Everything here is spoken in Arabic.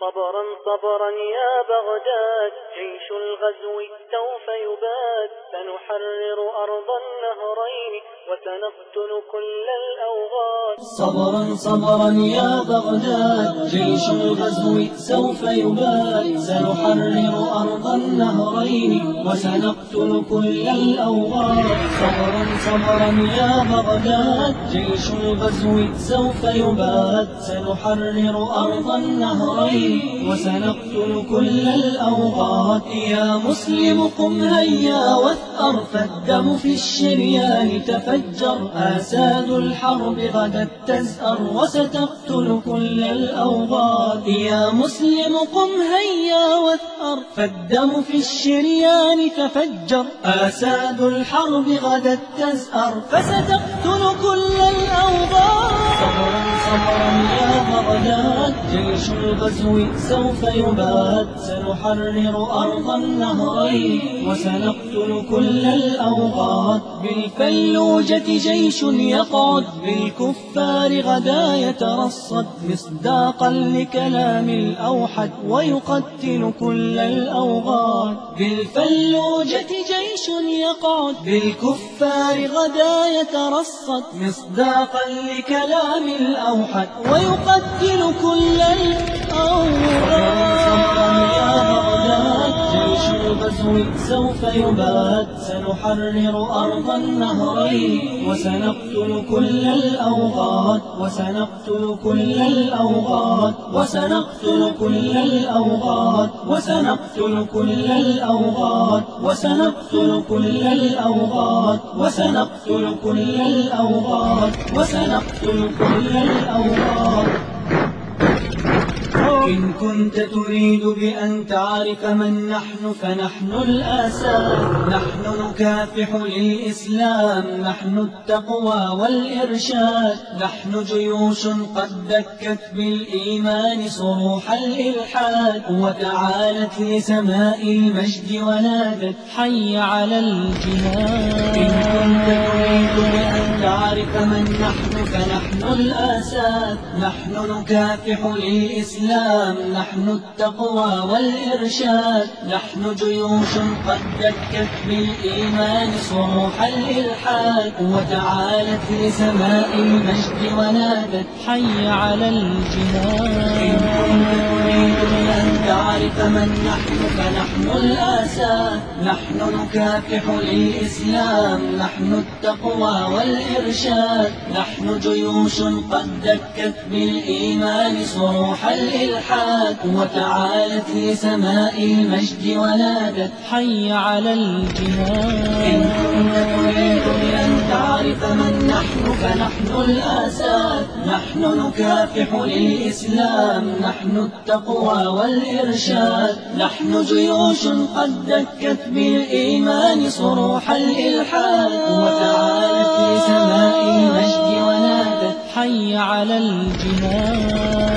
صبرا صبرا يا بغداد. جيش الغزو سوف يباد. سنحرر أرض النهرين وسنقتل كل الأوغاد صبرا صبرا يا بغداد جيش الغزو سوف يباد سنحرر أرض النهرين وسنقتل كل الأوغاد صبرا صبرا يا بغداد جيش الغزو سوف يباد سنحرر أرض النهرين وسنقتل كل الأوغاد يا مسلم قم هيا واثأر فالدم في الشريان تفجر. آساد الحرب غدا تزأر وستقتل كل الأوغاد. يا مسلم قم هيا وأثأر. فالدم في الشريان تفجر. آساد الحرب غدا تزأر. فستقتل كل الأوغاد. صبرا صبرا بغداد جيش الغزو سوف يباد سنحرر أرض النهرين وسنقتل كل الأوغاد. بالفلوجة جيش يقعد بالكفار غدا يترصد. مصداقا لكلام الأوحد ويقتل كل الأوغاد. بالفلوجة جيش يقعد بالكفار غدا يترصد. مصداقا لكلام الأوحد ويقتل كل الأوغاد جيش الغزو سوف يباد سنحرر أرض النهرين. وسنقتل كل الأوغاد. وسنقتل كل الأوغاد. وسنقتل كل الأوغاد. وسنقتل كل الأوغاد. وسنقتل كل الأوغاد. وسنقتل كل الأوغاد. وسنقتل كل الأوغاد. إن كنت تريد بأن تعرف من نحن فنحن الآسى نحن نكافح للإسلام نحن التقوى والإرشاد. نحن جيوش قد دكت بالإيمان صروح الإلحاد. وتعالت لسماء المجد ونادت حي على الجهاد. إن كنت تريد بأن تعرف من نحن فنحن الآساد نحن نكافح للإسلام نحن التقوى والإرشاد نحن جيوش قد دكت بالإيمان صروح الإلحاد وتعالت لسماء المجد ونادت حي على الجهاد تعرف من نحن فنحن الآساد نحن نكافح للإسلام نحن التقوى والإرشاد. نحن جيوش قد دكت بالإيمان صروح الإلحاد. وتعالت لسماء المجد ونادت حي على الجهاد تريد بأن تعرف من نحن فنحن الآساد نحن نكافح للإسلام. نحن التقوى والإرشاد. نحن جيوش قد دكت بالإيمان صروح الإلحاد. وتعالت لسماء المجد ونادت حي على الجهاد.